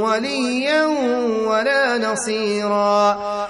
وَلِيًّا وَلَا نَصِيرًا.